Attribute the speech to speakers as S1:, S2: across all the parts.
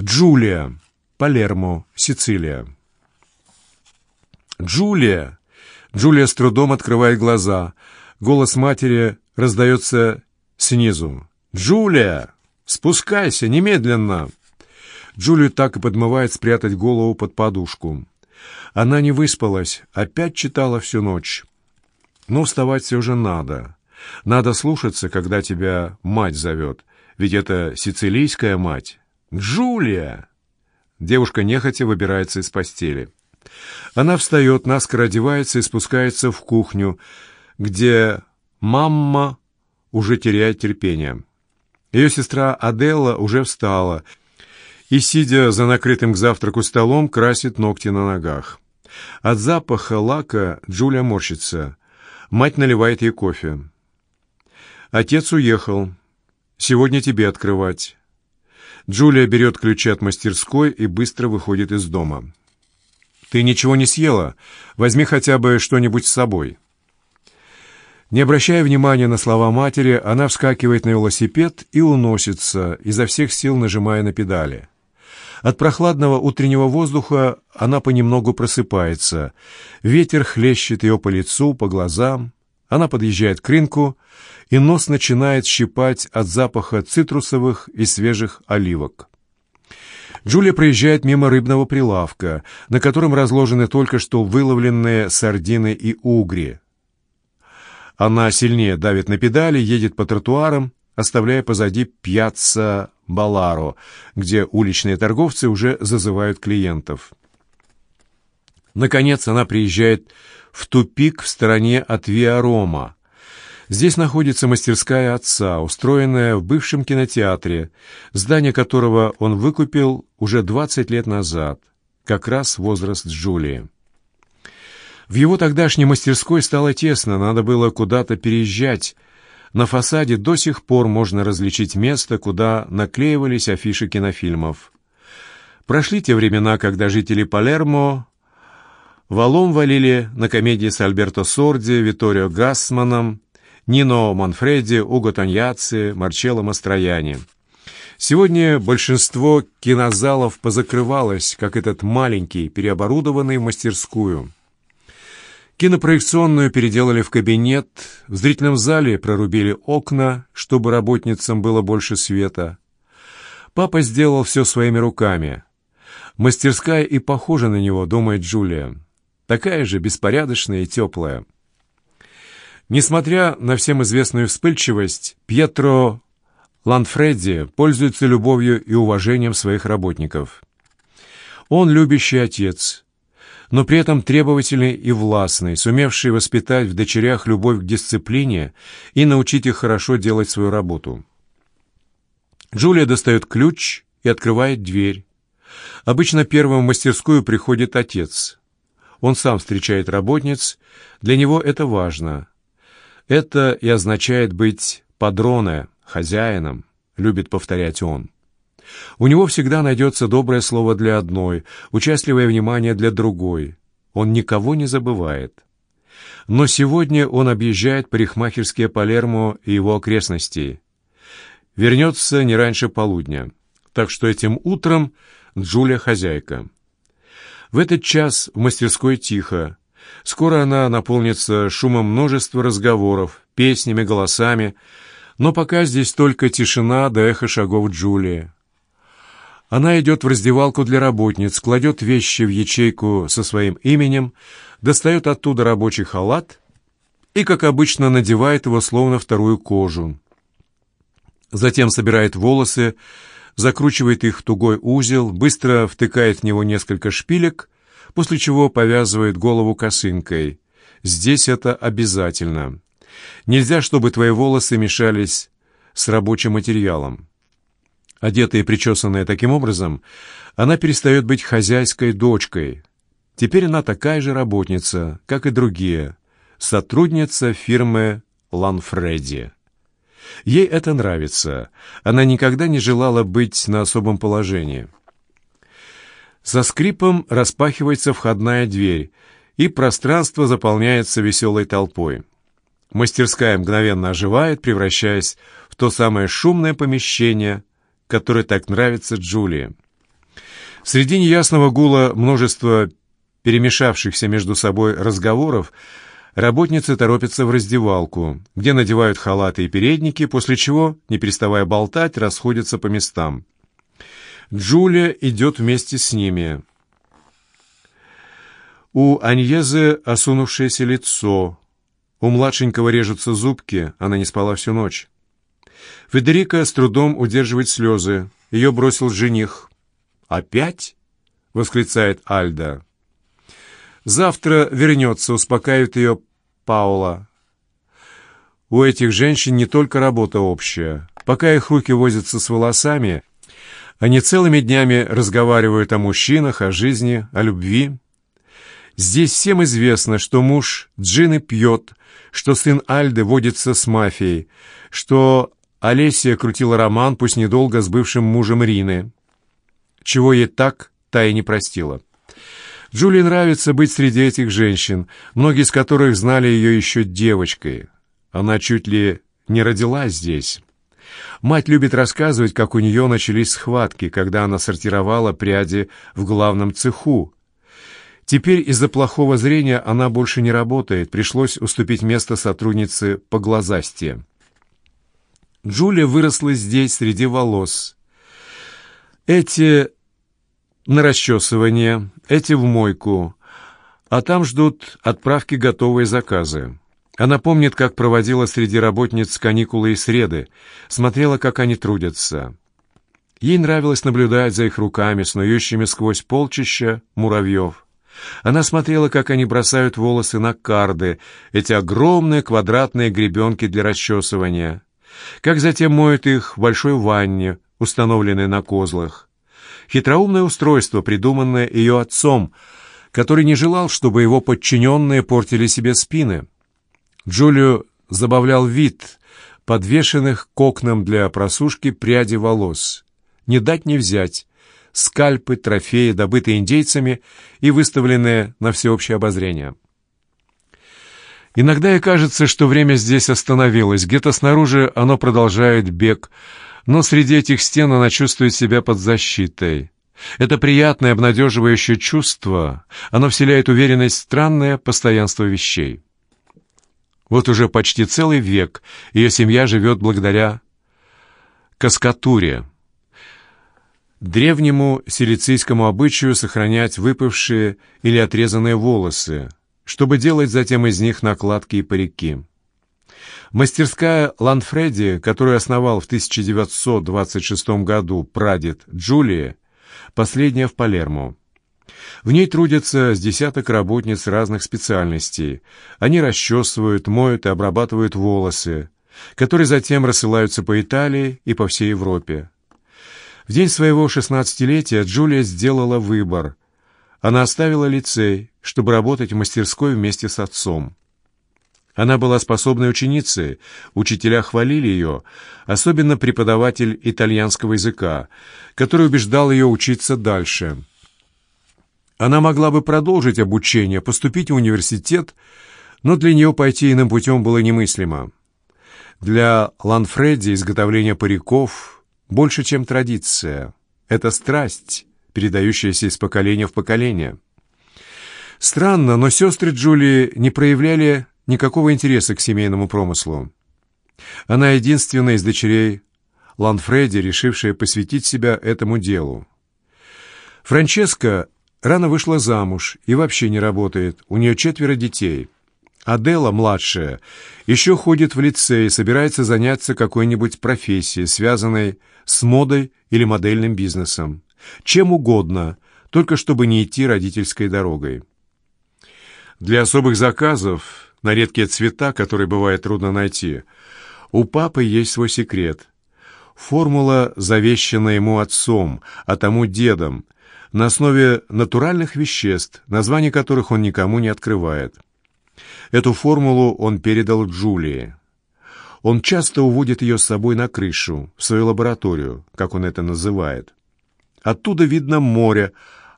S1: Джулия, Палермо, Сицилия. «Джулия!» Джулия с трудом открывает глаза. Голос матери раздается снизу. «Джулия! Спускайся немедленно!» Джулию так и подмывает спрятать голову под подушку. Она не выспалась, опять читала всю ночь. Но вставать все же надо. Надо слушаться, когда тебя мать зовет, ведь это сицилийская мать. «Джулия!» Девушка нехотя выбирается из постели. Она встает, наскоро одевается и спускается в кухню, где мама уже теряет терпение. Ее сестра Аделла уже встала и, сидя за накрытым к завтраку столом, красит ногти на ногах. От запаха лака Джулия морщится. Мать наливает ей кофе. «Отец уехал. Сегодня тебе открывать». Джулия берет ключи от мастерской и быстро выходит из дома. «Ты ничего не съела? Возьми хотя бы что-нибудь с собой». Не обращая внимания на слова матери, она вскакивает на велосипед и уносится, изо всех сил нажимая на педали. От прохладного утреннего воздуха она понемногу просыпается. Ветер хлещет ее по лицу, по глазам. Она подъезжает к рынку, и нос начинает щипать от запаха цитрусовых и свежих оливок. Джулия проезжает мимо рыбного прилавка, на котором разложены только что выловленные сардины и угри. Она сильнее давит на педали, едет по тротуарам, оставляя позади пьяца Баларо, где уличные торговцы уже зазывают клиентов. Наконец она приезжает в тупик в стороне от Виарома. Здесь находится мастерская отца, устроенная в бывшем кинотеатре, здание которого он выкупил уже 20 лет назад, как раз возраст Джулии. В его тогдашней мастерской стало тесно, надо было куда-то переезжать. На фасаде до сих пор можно различить место, куда наклеивались афиши кинофильмов. Прошли те времена, когда жители Палермо валом валили на комедии с Альберто Сорди, Виторио Гассманом, Нино Манфреди, Уго Тоньяци, Марчелло Мастрояни. Сегодня большинство кинозалов позакрывалось, как этот маленький, переоборудованный в мастерскую – Кинопроекционную переделали в кабинет, в зрительном зале прорубили окна, чтобы работницам было больше света. Папа сделал все своими руками. Мастерская и похожа на него, думает Джулия. Такая же беспорядочная и теплая. Несмотря на всем известную вспыльчивость, Пьетро Ланфредди пользуется любовью и уважением своих работников. Он любящий отец – но при этом требовательный и властный, сумевший воспитать в дочерях любовь к дисциплине и научить их хорошо делать свою работу. Джулия достает ключ и открывает дверь. Обычно первым в мастерскую приходит отец. Он сам встречает работниц, для него это важно. Это и означает быть падроне, хозяином, любит повторять он. У него всегда найдется доброе слово для одной, участливое внимание для другой. Он никого не забывает. Но сегодня он объезжает парикмахерские Палермо и его окрестности. Вернется не раньше полудня. Так что этим утром Джулия хозяйка. В этот час в мастерской тихо. Скоро она наполнится шумом множества разговоров, песнями, голосами, но пока здесь только тишина до эхо шагов Джулии. Она идет в раздевалку для работниц, кладет вещи в ячейку со своим именем, достает оттуда рабочий халат и, как обычно, надевает его словно вторую кожу. Затем собирает волосы, закручивает их в тугой узел, быстро втыкает в него несколько шпилек, после чего повязывает голову косынкой. Здесь это обязательно. Нельзя, чтобы твои волосы мешались с рабочим материалом. Одетая и причесанная таким образом, она перестает быть хозяйской дочкой. Теперь она такая же работница, как и другие, сотрудница фирмы Ланфредди. Ей это нравится. Она никогда не желала быть на особом положении. Со скрипом распахивается входная дверь, и пространство заполняется веселой толпой. Мастерская мгновенно оживает, превращаясь в то самое шумное помещение, который так нравится Джулии. Среди неясного гула множества перемешавшихся между собой разговоров работницы торопятся в раздевалку, где надевают халаты и передники, после чего, не переставая болтать, расходятся по местам. Джулия идет вместе с ними. У Аньезы осунувшееся лицо, у младшенького режутся зубки, она не спала всю ночь. Федерика с трудом удерживает слезы. Ее бросил жених. «Опять?» — восклицает Альда. «Завтра вернется», — успокаивает ее Паула. У этих женщин не только работа общая. Пока их руки возятся с волосами, они целыми днями разговаривают о мужчинах, о жизни, о любви. Здесь всем известно, что муж Джины пьет, что сын Альды водится с мафией, что Олеся крутила роман, пусть недолго, с бывшим мужем Рины. Чего ей так, та и не простила. Джулии нравится быть среди этих женщин, многие из которых знали ее еще девочкой. Она чуть ли не родилась здесь. Мать любит рассказывать, как у нее начались схватки, когда она сортировала пряди в главном цеху, Теперь из-за плохого зрения она больше не работает, пришлось уступить место сотруднице по глазасти. Джулия выросла здесь, среди волос. Эти на расчесывание, эти в мойку, а там ждут отправки готовые заказы. Она помнит, как проводила среди работниц каникулы и среды, смотрела, как они трудятся. Ей нравилось наблюдать за их руками, снующими сквозь полчища муравьев. Она смотрела, как они бросают волосы на карды, эти огромные квадратные гребенки для расчесывания, как затем моют их в большой ванне, установленной на козлах. Хитроумное устройство, придуманное ее отцом, который не желал, чтобы его подчиненные портили себе спины. Джулию забавлял вид подвешенных к окнам для просушки пряди волос. Не дать не взять, скальпы, трофеи, добытые индейцами и выставленные на всеобщее обозрение. Иногда ей кажется, что время здесь остановилось, где-то снаружи оно продолжает бег, но среди этих стен она чувствует себя под защитой. Это приятное, обнадеживающее чувство, оно вселяет уверенность в странное постоянство вещей. Вот уже почти целый век ее семья живет благодаря каскатуре, древнему силицийскому обычаю сохранять выпавшие или отрезанные волосы, чтобы делать затем из них накладки и парики. Мастерская Ланфреди, которую основал в 1926 году прадед Джулии, последняя в Палермо. В ней трудятся с десяток работниц разных специальностей. Они расчесывают, моют и обрабатывают волосы, которые затем рассылаются по Италии и по всей Европе. В день своего шестнадцатилетия Джулия сделала выбор. Она оставила лицей, чтобы работать в мастерской вместе с отцом. Она была способной ученицей, учителя хвалили ее, особенно преподаватель итальянского языка, который убеждал ее учиться дальше. Она могла бы продолжить обучение, поступить в университет, но для нее пойти иным путем было немыслимо. Для Ланфредди изготовление париков больше, чем традиция. Это страсть, передающаяся из поколения в поколение. Странно, но сестры Джулии не проявляли никакого интереса к семейному промыслу. Она единственная из дочерей Ланфреди, решившая посвятить себя этому делу. Франческа рано вышла замуж и вообще не работает, у нее четверо детей. Адела, младшая, еще ходит в лицей собирается заняться какой-нибудь профессией, связанной с модой или модельным бизнесом. Чем угодно, только чтобы не идти родительской дорогой. Для особых заказов, на редкие цвета, которые бывает трудно найти, у папы есть свой секрет. Формула, завещанная ему отцом, а тому дедом, на основе натуральных веществ, названия которых он никому не открывает. Эту формулу он передал Джулии. Он часто уводит ее с собой на крышу, в свою лабораторию, как он это называет. Оттуда видно море,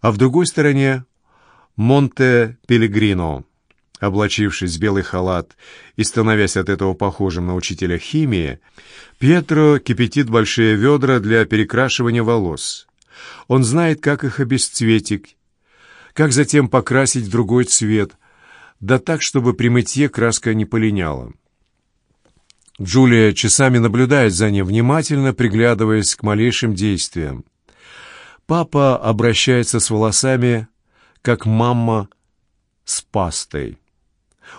S1: а в другой стороне — Монте-Пелегрино. Облачившись в белый халат и становясь от этого похожим на учителя химии, Пьетро кипятит большие ведра для перекрашивания волос. Он знает, как их обесцветить, как затем покрасить в другой цвет, да так, чтобы при мытье краска не полиняла. Джулия часами наблюдает за ним, внимательно приглядываясь к малейшим действиям. Папа обращается с волосами, как мама с пастой.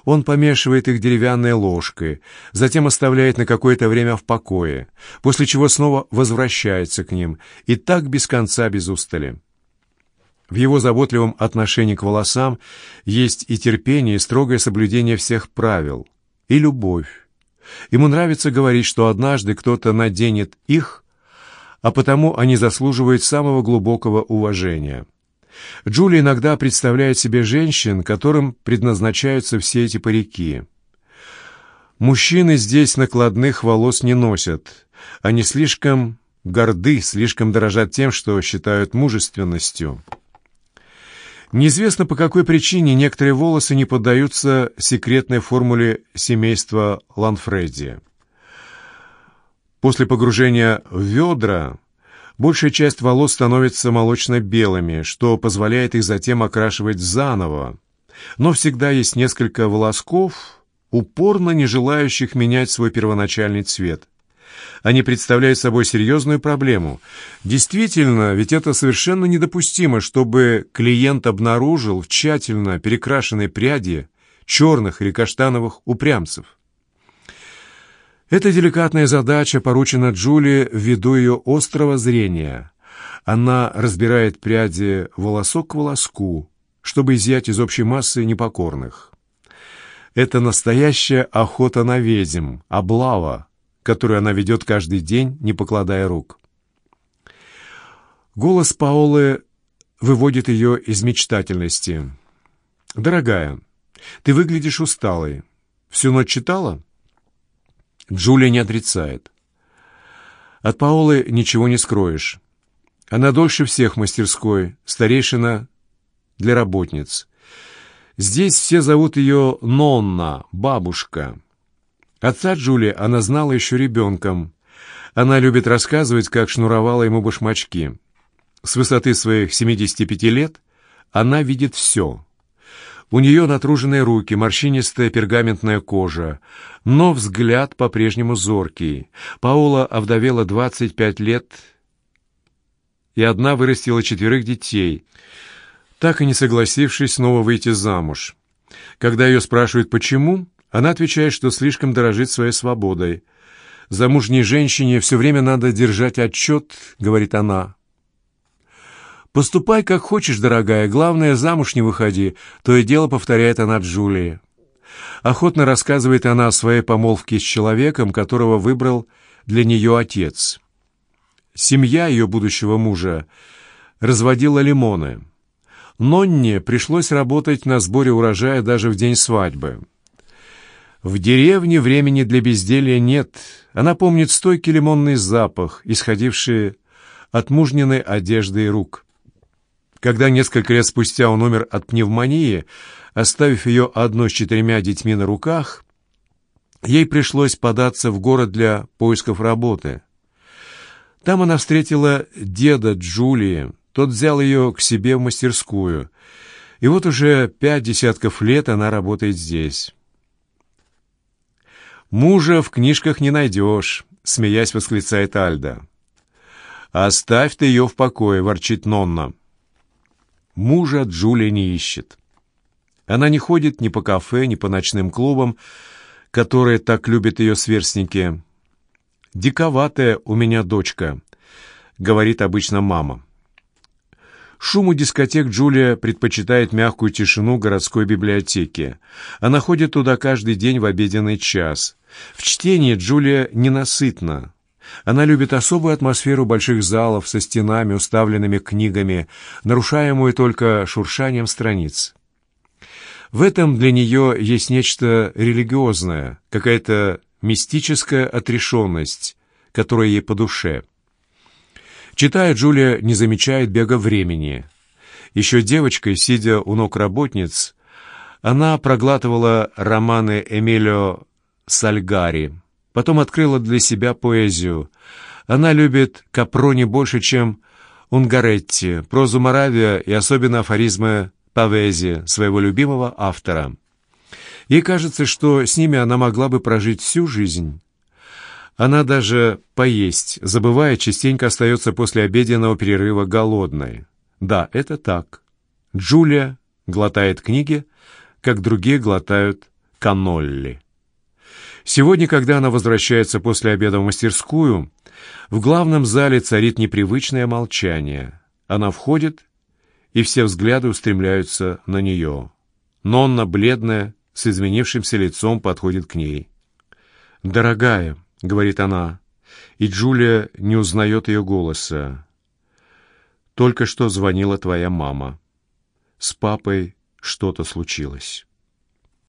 S1: Он помешивает их деревянной ложкой, затем оставляет на какое-то время в покое, после чего снова возвращается к ним, и так без конца, без устали. В его заботливом отношении к волосам есть и терпение, и строгое соблюдение всех правил, и любовь. Ему нравится говорить, что однажды кто-то наденет их, а потому они заслуживают самого глубокого уважения. Джулия иногда представляет себе женщин, которым предназначаются все эти парики. Мужчины здесь накладных волос не носят. Они слишком горды, слишком дорожат тем, что считают мужественностью. Неизвестно по какой причине некоторые волосы не поддаются секретной формуле семейства Ланфредди. После погружения в ведра большая часть волос становится молочно-белыми, что позволяет их затем окрашивать заново. Но всегда есть несколько волосков, упорно не желающих менять свой первоначальный цвет. Они представляют собой серьезную проблему. Действительно, ведь это совершенно недопустимо, чтобы клиент обнаружил в тщательно перекрашенной пряди черных или каштановых упрямцев. Эта деликатная задача поручена Джулии ввиду ее острого зрения. Она разбирает пряди волосок к волоску, чтобы изъять из общей массы непокорных. Это настоящая охота на ведьм, облава, которую она ведет каждый день, не покладая рук. Голос Паолы выводит ее из мечтательности. «Дорогая, ты выглядишь усталой. Всю ночь читала?» Джулия не отрицает. От Паолы ничего не скроешь. Она дольше всех в мастерской, старейшина для работниц. Здесь все зовут ее Нонна, бабушка. Отца Джулии она знала еще ребенком. Она любит рассказывать, как шнуровала ему башмачки. С высоты своих 75 лет она видит все. У нее натруженные руки, морщинистая пергаментная кожа, но взгляд по-прежнему зоркий. Паула овдовела 25 лет и одна вырастила четверых детей, так и не согласившись снова выйти замуж. Когда ее спрашивают «почему?», она отвечает, что слишком дорожит своей свободой. «Замужней женщине все время надо держать отчет», — говорит она. «Поступай, как хочешь, дорогая, главное, замуж не выходи», — то и дело повторяет она Джулии. Охотно рассказывает она о своей помолвке с человеком, которого выбрал для нее отец. Семья ее будущего мужа разводила лимоны. Нонне пришлось работать на сборе урожая даже в день свадьбы. В деревне времени для безделья нет. Она помнит стойкий лимонный запах, исходивший от мужниной одежды и рук. Когда несколько лет спустя он умер от пневмонии, оставив ее одной с четырьмя детьми на руках, ей пришлось податься в город для поисков работы. Там она встретила деда Джулии, тот взял ее к себе в мастерскую, и вот уже пять десятков лет она работает здесь. «Мужа в книжках не найдешь», — смеясь восклицает Альда. «Оставь ты ее в покое», — ворчит Нонна. Мужа Джулия не ищет. Она не ходит ни по кафе, ни по ночным клубам, которые так любят ее сверстники. «Диковатая у меня дочка», — говорит обычно мама. Шуму дискотек Джулия предпочитает мягкую тишину городской библиотеки. Она ходит туда каждый день в обеденный час. В чтении Джулия ненасытна. Она любит особую атмосферу больших залов со стенами, уставленными книгами, нарушаемую только шуршанием страниц. В этом для нее есть нечто религиозное, какая-то мистическая отрешенность, которая ей по душе. Читая, Джулия не замечает бега времени. Еще девочкой, сидя у ног работниц, она проглатывала романы Эмилио Сальгари, Потом открыла для себя поэзию. Она любит Капрони больше, чем Унгаретти, прозу Моравия и особенно афоризмы Павези, своего любимого автора. Ей кажется, что с ними она могла бы прожить всю жизнь. Она даже поесть, забывая, частенько остается после обеденного перерыва голодной. Да, это так. Джулия глотает книги, как другие глотают канолли. Сегодня, когда она возвращается после обеда в мастерскую, в главном зале царит непривычное молчание. Она входит, и все взгляды устремляются на нее. Нонна, бледная, с изменившимся лицом, подходит к ней. «Дорогая», — говорит она, и Джулия не узнает ее голоса. «Только что звонила твоя мама. С папой что-то случилось».